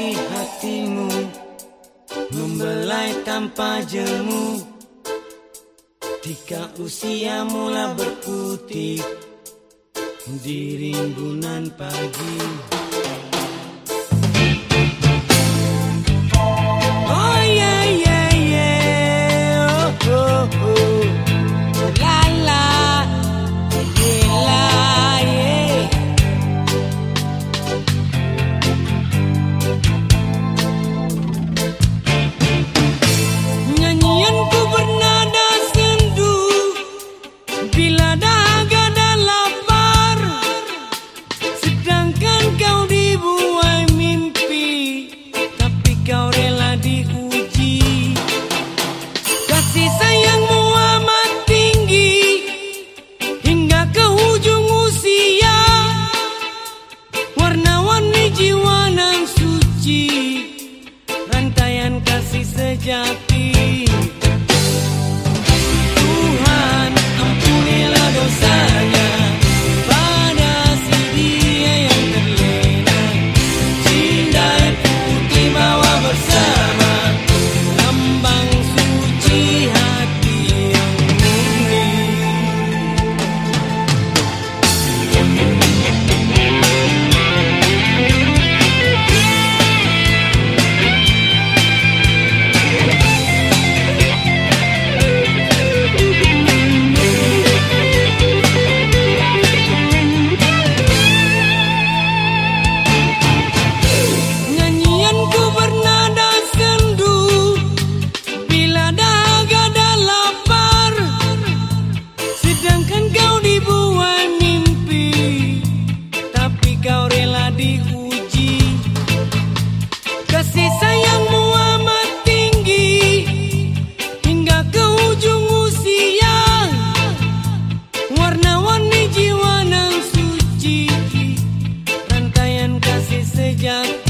di hatimu Membelai tanpa jemu. Ketika usia mula berputih Di rimbunan pagi. Suci Rantaian kasih sejati Again.